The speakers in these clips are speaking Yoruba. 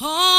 Oh.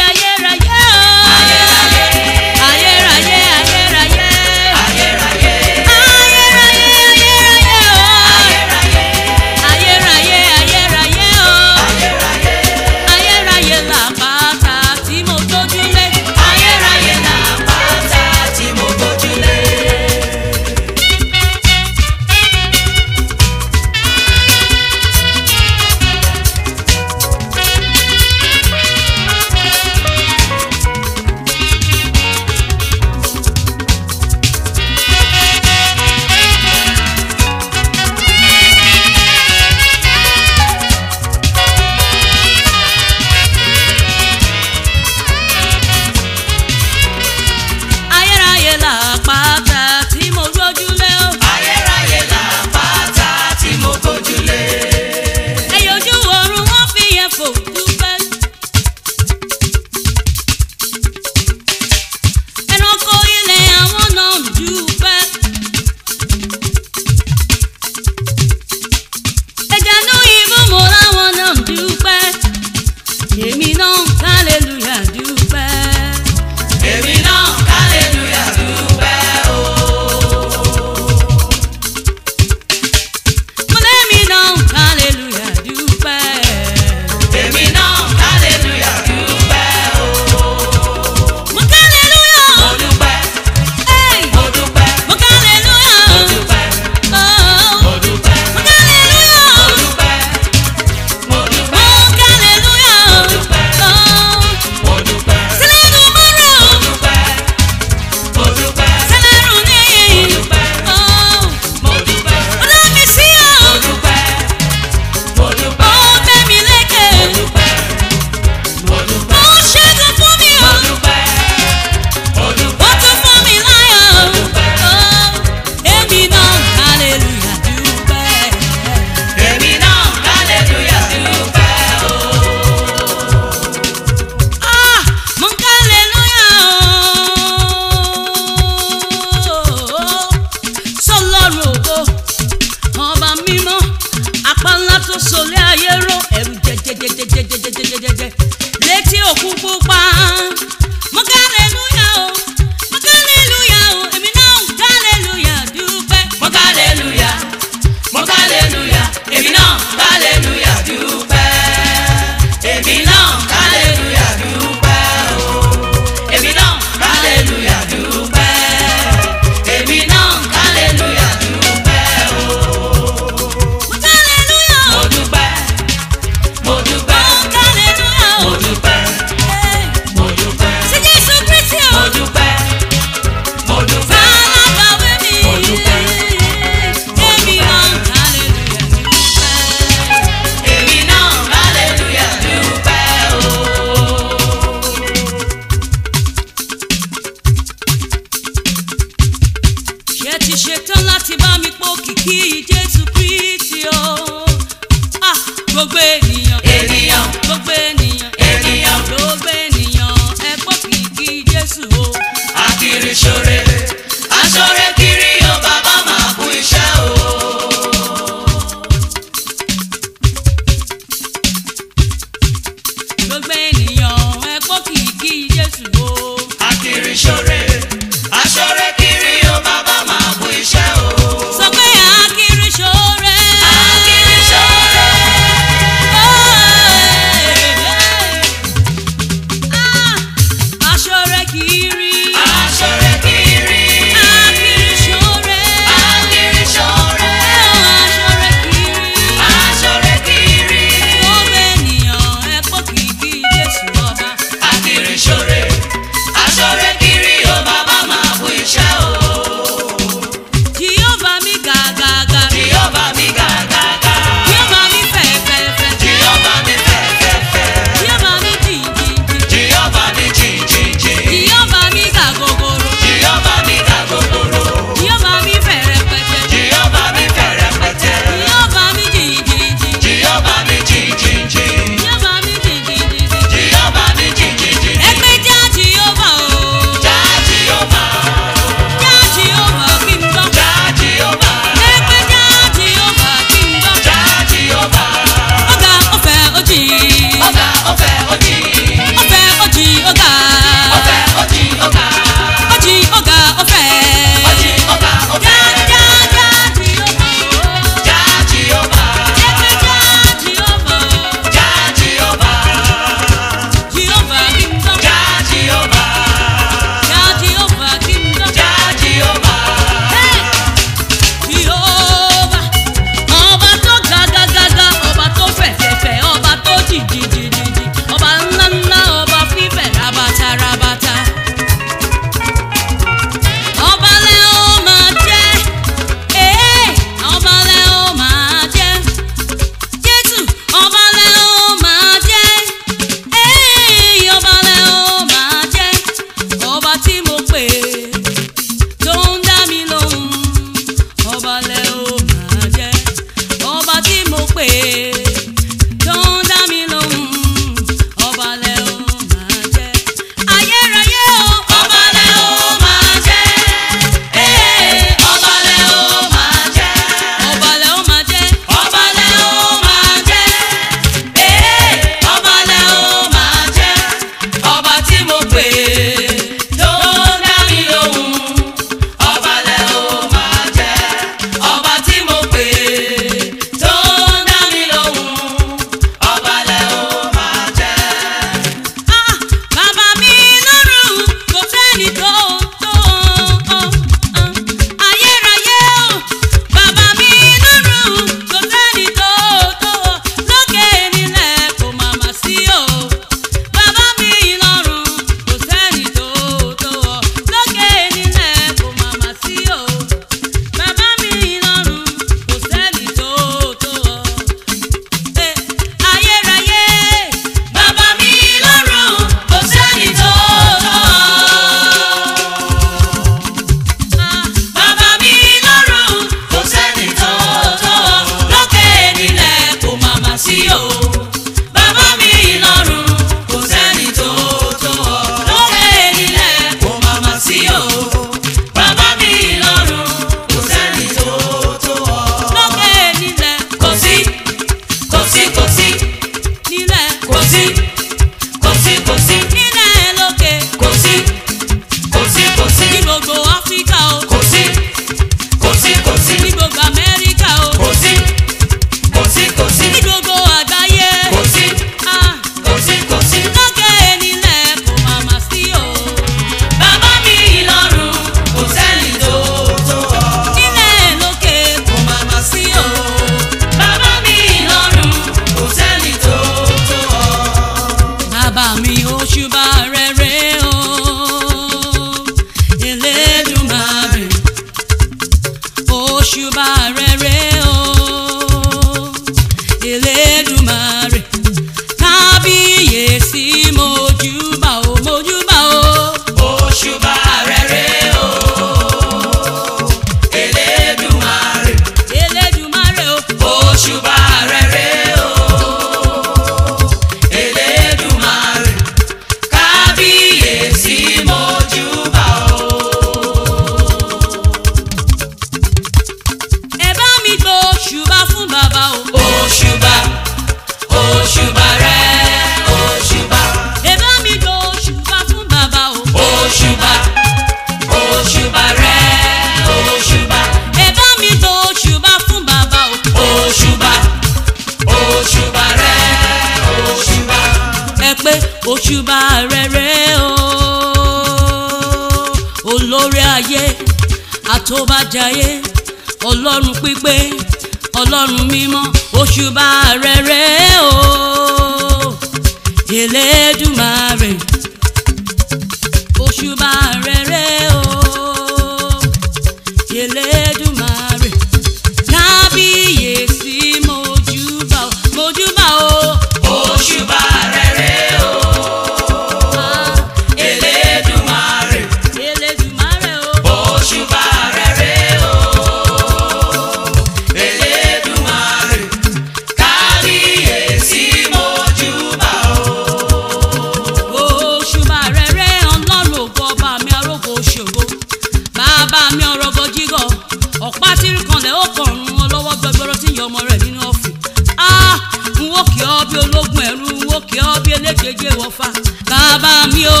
ọ̀fà bàbá mi o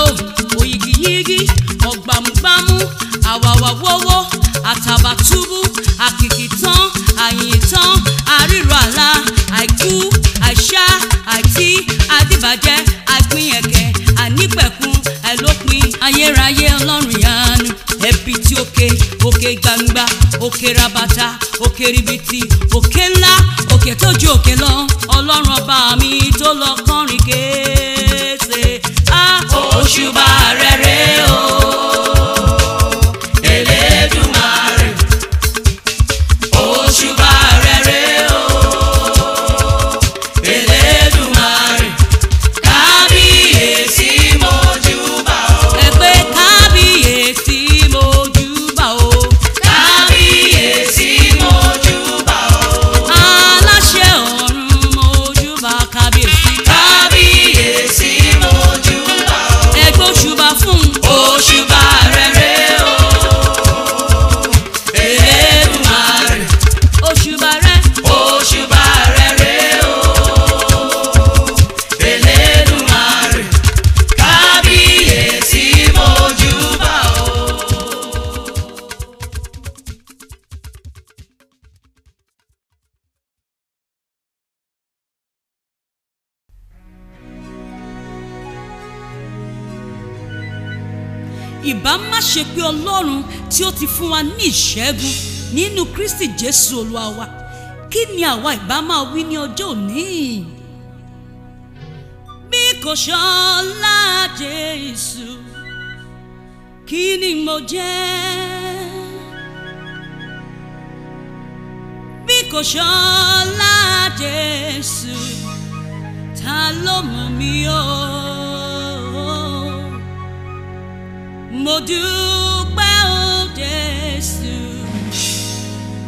òyìgìyìgì ọ̀gbàmùgbàmù àwàwàwọ́wọ́ àtàbàtúbú àkìkìtàn àyìntàn àrírò àlà àìkú àìṣá àìtí àdìbàjẹ́ àgbìyànjẹ ànípẹ̀kun àìlópin ayérayé ọlọ́run yanu ẹbí tí ó ké òkè gbangba òkè rabata òkè ribiti òkè ńlá òkè tó ju òkè lọ ọlọ́run ọba mi tó lọ kọrin kéé. you rẹ̀. tí ó ti fún wa ní ìṣẹ́gun nínú Kristi Jésù Olúwa wa kí ni àwa ìbá máa wí ní ọjọ́ òní bí kò ṣọlá Jésù kí ni mo jẹ́ bí kò ṣọlá Jésù ta ló mọ̀ mí o mo dúró.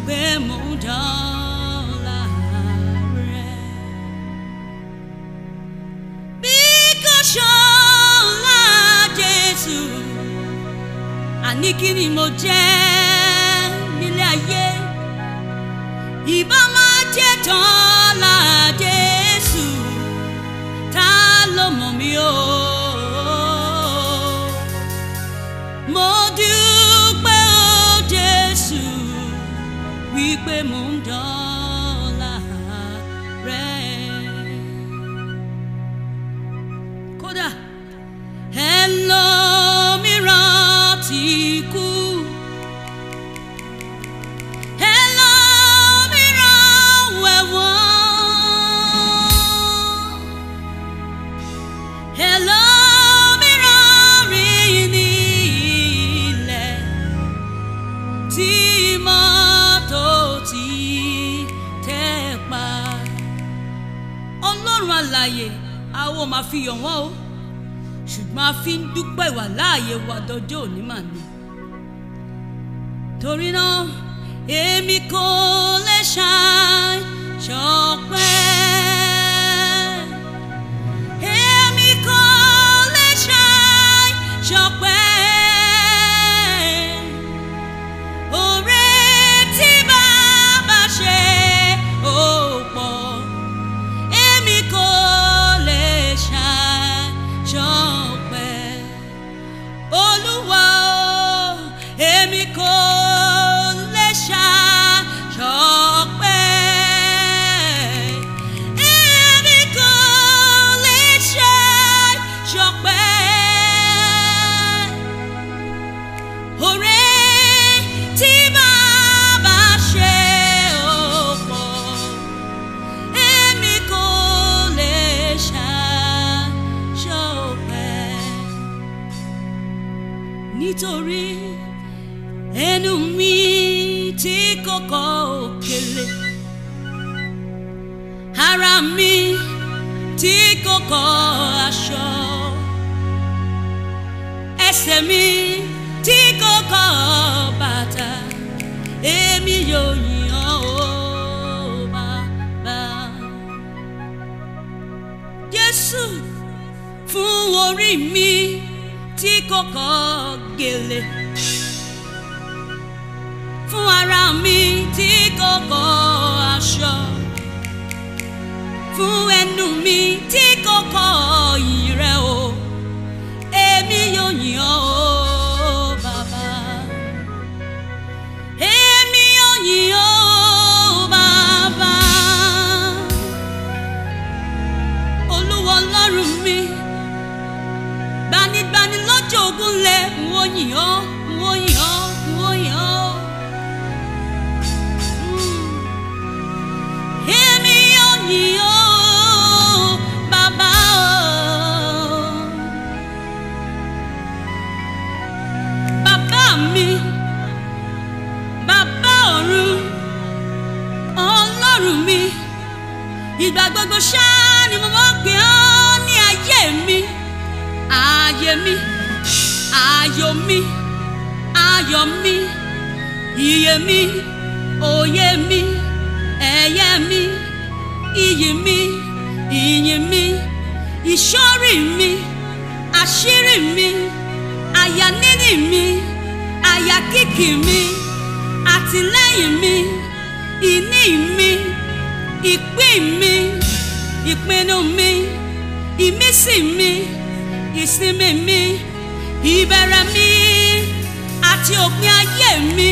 pé mo dọ́là rẹ̀. bí kò ṣọlá Jésù àní kí ni mo jẹ́ nílé ayé ìbá máa jẹ́ dọ́là rẹ̀. fi yàn wọ́n o ṣùgbọ́n a fi ń dúpẹ́ ìwà láàyè wa dọjọ́ òní màmí torí náà èmi kò lè ṣàìṣọ́. ìgbà gbogbo ṣá ni mo mọ̀ pé ọ́ ní ayé mi ayé mi ayọ̀ mi ayọ̀ mi iyè mi òye mi ẹ̀yẹ mi iyì mi ìyìn mi ìṣọ́rí mi àṣírí mi àyà níní mi àyà kìkì mi àtìlẹ́yìn mi ìní mi ìpín mi ìpinnu mi ìmísí mi ìsinmi mi ìbẹ̀rẹ̀ mi àti òpin ayé mi.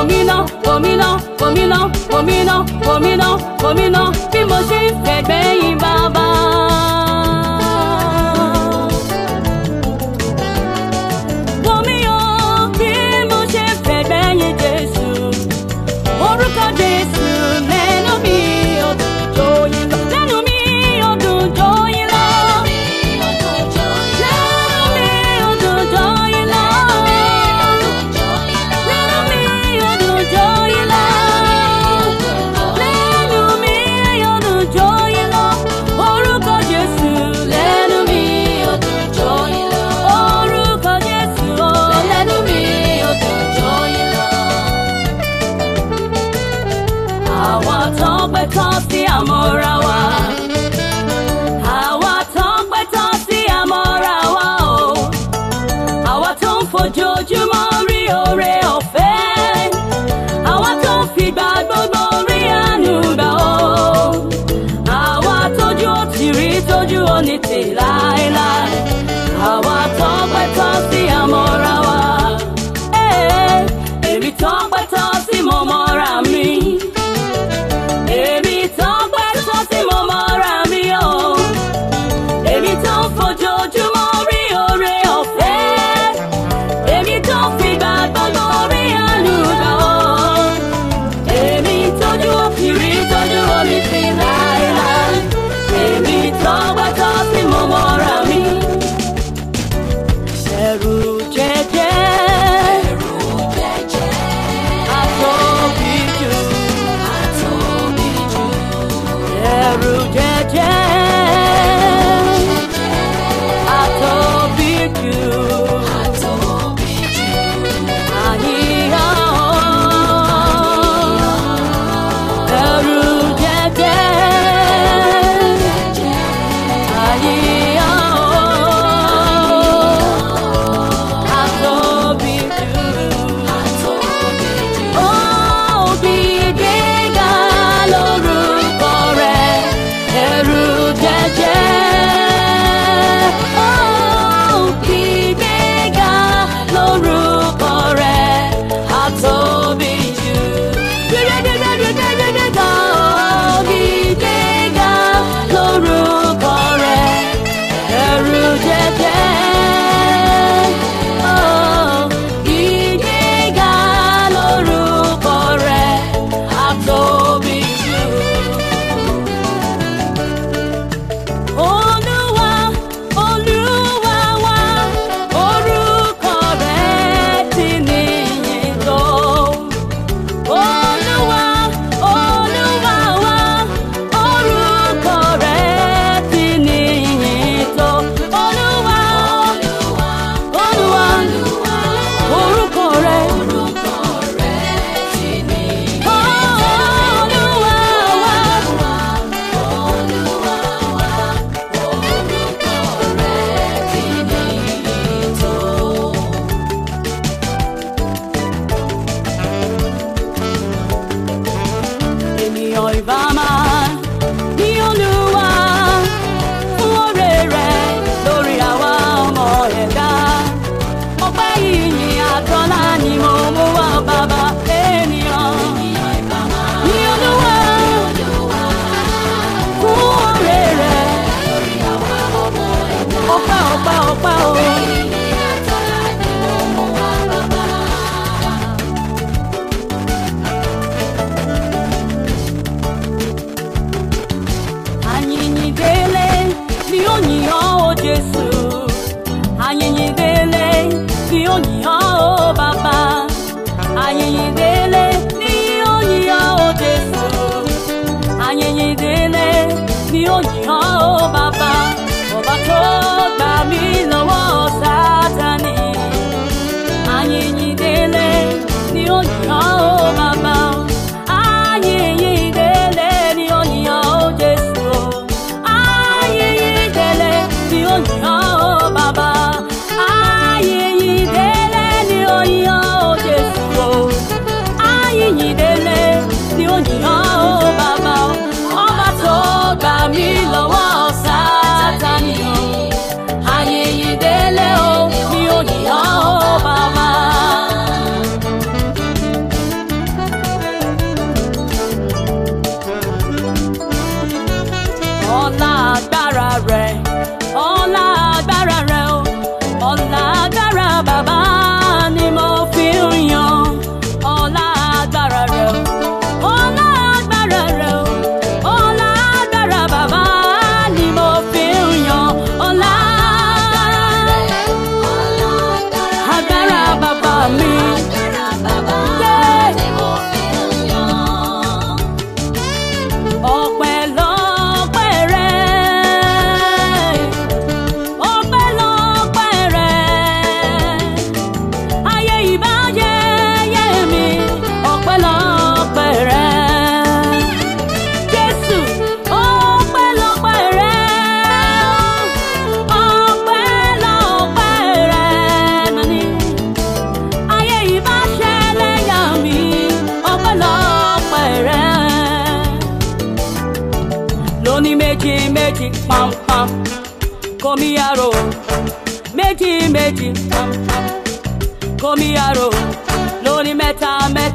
wòmínà wòmínà wòmínà wòmínà wòmínà wòmínà bí mo ṣe ń fẹ̀gbẹ́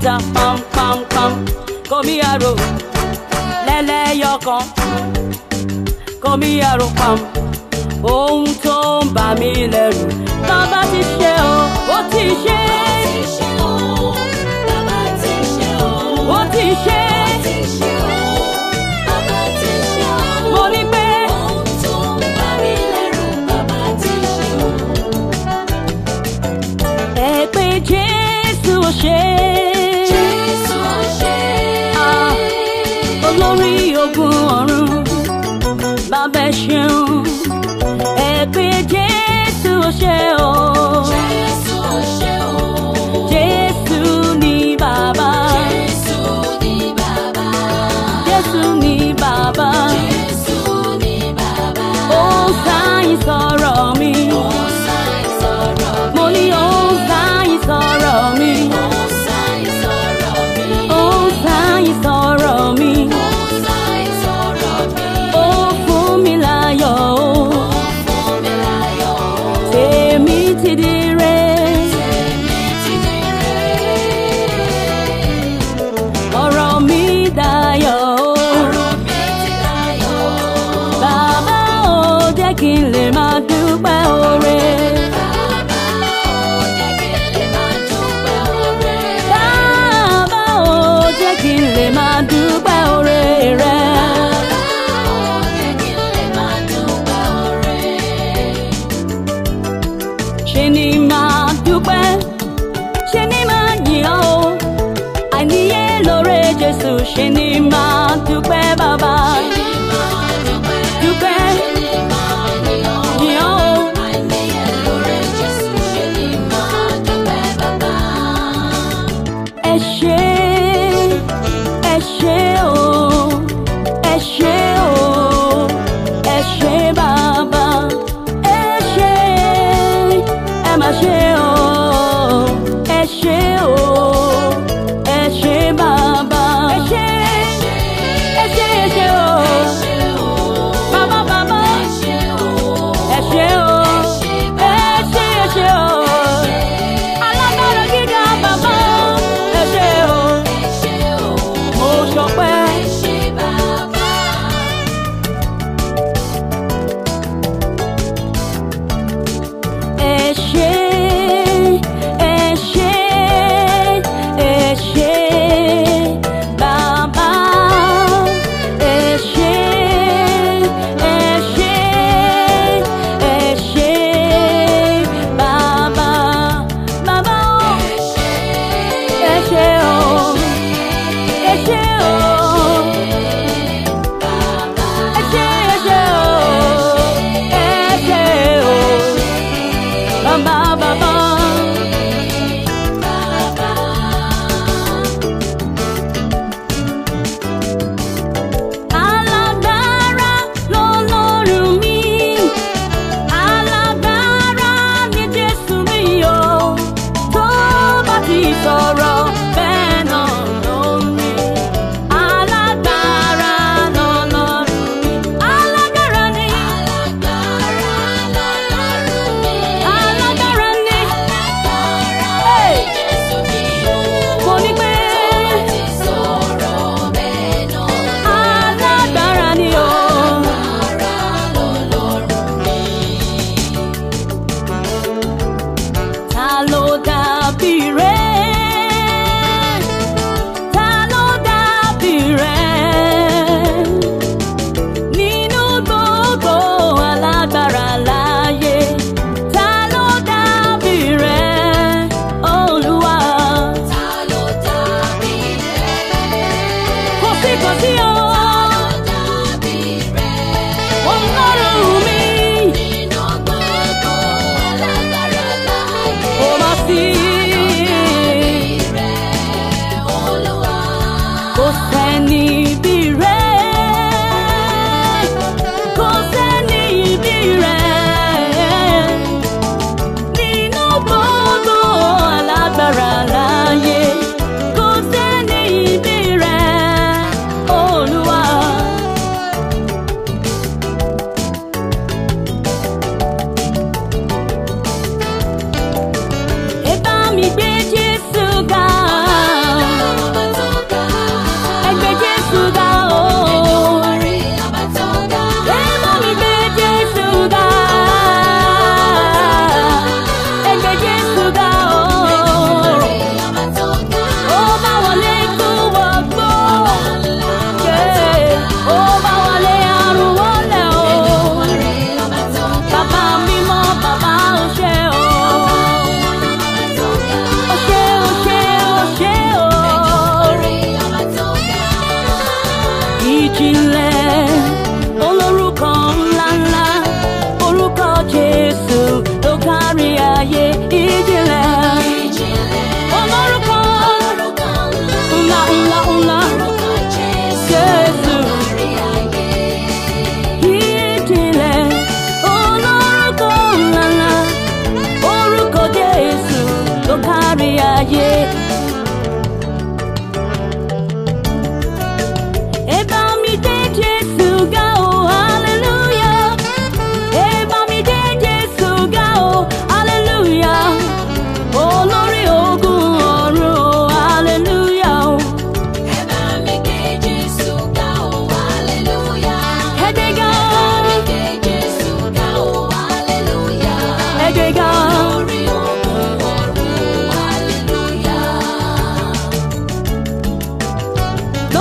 mẹ́ta pọ́npọ́npọ́n kòmíyàrò lẹ́lẹ́yọkan kòmíyàrò pọ́n ohun tó ń bà mí lẹ́rù bàbá ti ṣe o ó ti ṣe. you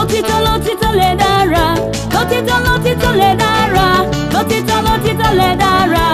lòtítọ́ lòtítọ́ lè dára lòtítọ́ lòtítọ́ lè dára lòtítọ́ lòtítọ́ lè dára.